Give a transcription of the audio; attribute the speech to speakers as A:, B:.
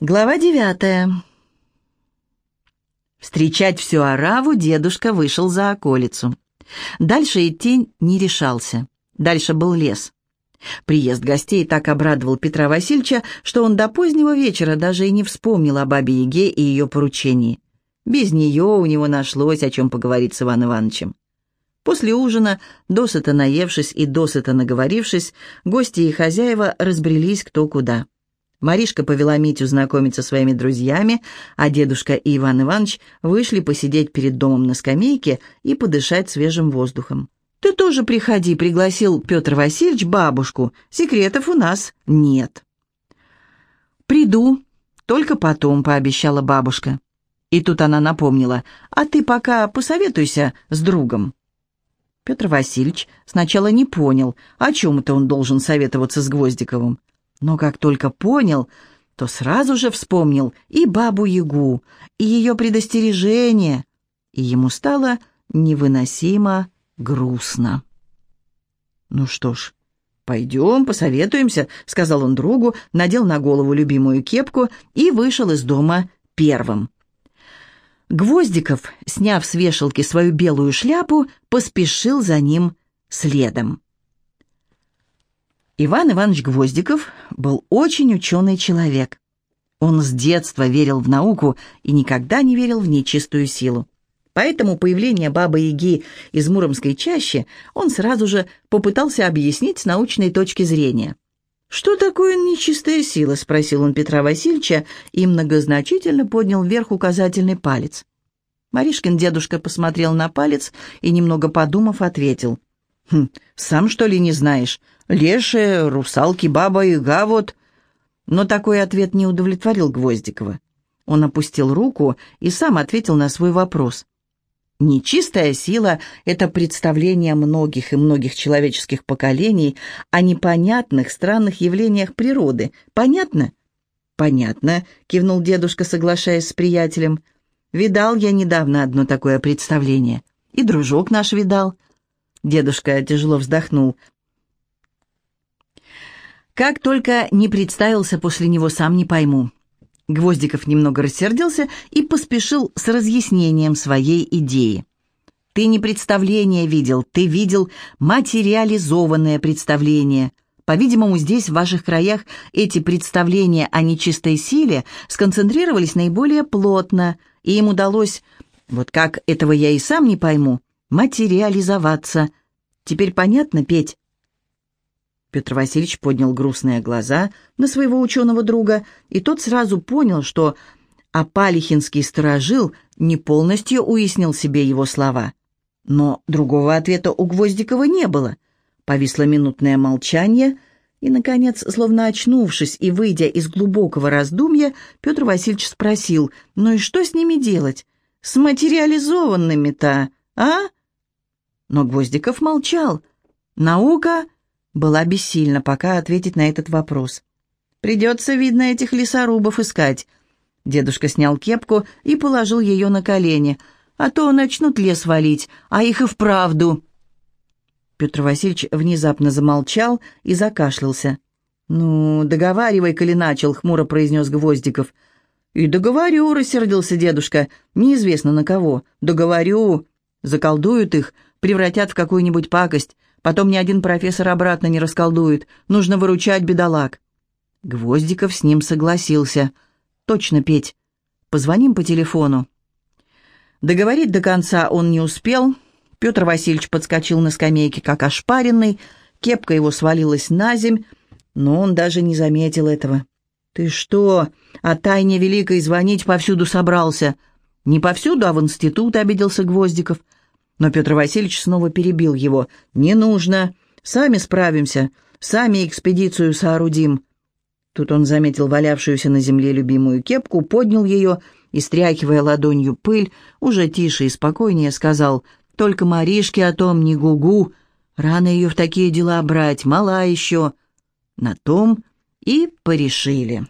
A: Глава девятая. Встречать всю ораву дедушка вышел за околицу. Дальше идти не решался. Дальше был лес. Приезд гостей так обрадовал Петра Васильевича, что он до позднего вечера даже и не вспомнил о бабе Яге и ее поручении. Без нее у него нашлось, о чем поговорить с Иваном Ивановичем. После ужина, досыта наевшись и досыта наговорившись, гости и хозяева разбрелись кто куда. Маришка повела Митю знакомиться со своими друзьями, а дедушка и Иван Иванович вышли посидеть перед домом на скамейке и подышать свежим воздухом. «Ты тоже приходи», — пригласил Петр Васильевич бабушку. «Секретов у нас нет». «Приду, только потом», — пообещала бабушка. И тут она напомнила, «А ты пока посоветуйся с другом». Петр Васильевич сначала не понял, о чем это он должен советоваться с Гвоздиковым. Но как только понял, то сразу же вспомнил и бабу-ягу, и ее предостережение, и ему стало невыносимо грустно. «Ну что ж, пойдем, посоветуемся», — сказал он другу, надел на голову любимую кепку и вышел из дома первым. Гвоздиков, сняв с вешалки свою белую шляпу, поспешил за ним следом. Иван Иванович Гвоздиков был очень ученый человек. Он с детства верил в науку и никогда не верил в нечистую силу. Поэтому появление Бабы-Яги из Муромской чащи он сразу же попытался объяснить с научной точки зрения. «Что такое нечистая сила?» — спросил он Петра Васильевича и многозначительно поднял вверх указательный палец. Маришкин дедушка посмотрел на палец и, немного подумав, ответил. «Хм, сам, что ли, не знаешь? Лешие, русалки, баба и га вот. Но такой ответ не удовлетворил Гвоздикова. Он опустил руку и сам ответил на свой вопрос. Нечистая сила — это представление многих и многих человеческих поколений о непонятных, странных явлениях природы. Понятно? Понятно, кивнул дедушка, соглашаясь с приятелем. Видал я недавно одно такое представление. И дружок наш видал. Дедушка тяжело вздохнул. Как только не представился после него, сам не пойму. Гвоздиков немного рассердился и поспешил с разъяснением своей идеи. «Ты не представление видел, ты видел материализованное представление. По-видимому, здесь, в ваших краях, эти представления о нечистой силе сконцентрировались наиболее плотно, и им удалось, вот как этого я и сам не пойму, материализоваться. Теперь понятно, Петь?» Петр Васильевич поднял грустные глаза на своего ученого друга, и тот сразу понял, что Апалихинский сторожил не полностью уяснил себе его слова. Но другого ответа у Гвоздикова не было. Повисло минутное молчание, и, наконец, словно очнувшись и выйдя из глубокого раздумья, Петр Васильевич спросил, «Ну и что с ними делать? С материализованными-то, а?» Но Гвоздиков молчал. Наука была бессильна пока ответить на этот вопрос. «Придется, видно, этих лесорубов искать». Дедушка снял кепку и положил ее на колени, а то начнут лес валить, а их и вправду. Петр Васильевич внезапно замолчал и закашлялся. «Ну, договаривай, коли начал», — хмуро произнес Гвоздиков. «И договорю», — рассердился дедушка. «Неизвестно на кого. Договорю. Заколдуют их, превратят в какую-нибудь пакость. Потом ни один профессор обратно не расколдует. Нужно выручать бедолаг». Гвоздиков с ним согласился. «Точно, Петь. Позвоним по телефону». Договорить до конца он не успел. Петр Васильевич подскочил на скамейке, как ошпаренный. Кепка его свалилась на земь, но он даже не заметил этого. «Ты что, о тайне великой звонить повсюду собрался?» «Не повсюду, а в институт», — обиделся Гвоздиков. Но Петр Васильевич снова перебил его. «Не нужно. Сами справимся. Сами экспедицию соорудим». Тут он заметил валявшуюся на земле любимую кепку, поднял ее и, стряхивая ладонью пыль, уже тише и спокойнее сказал «Только Маришке о том не гугу. Рано ее в такие дела брать, мала еще». На том и порешили.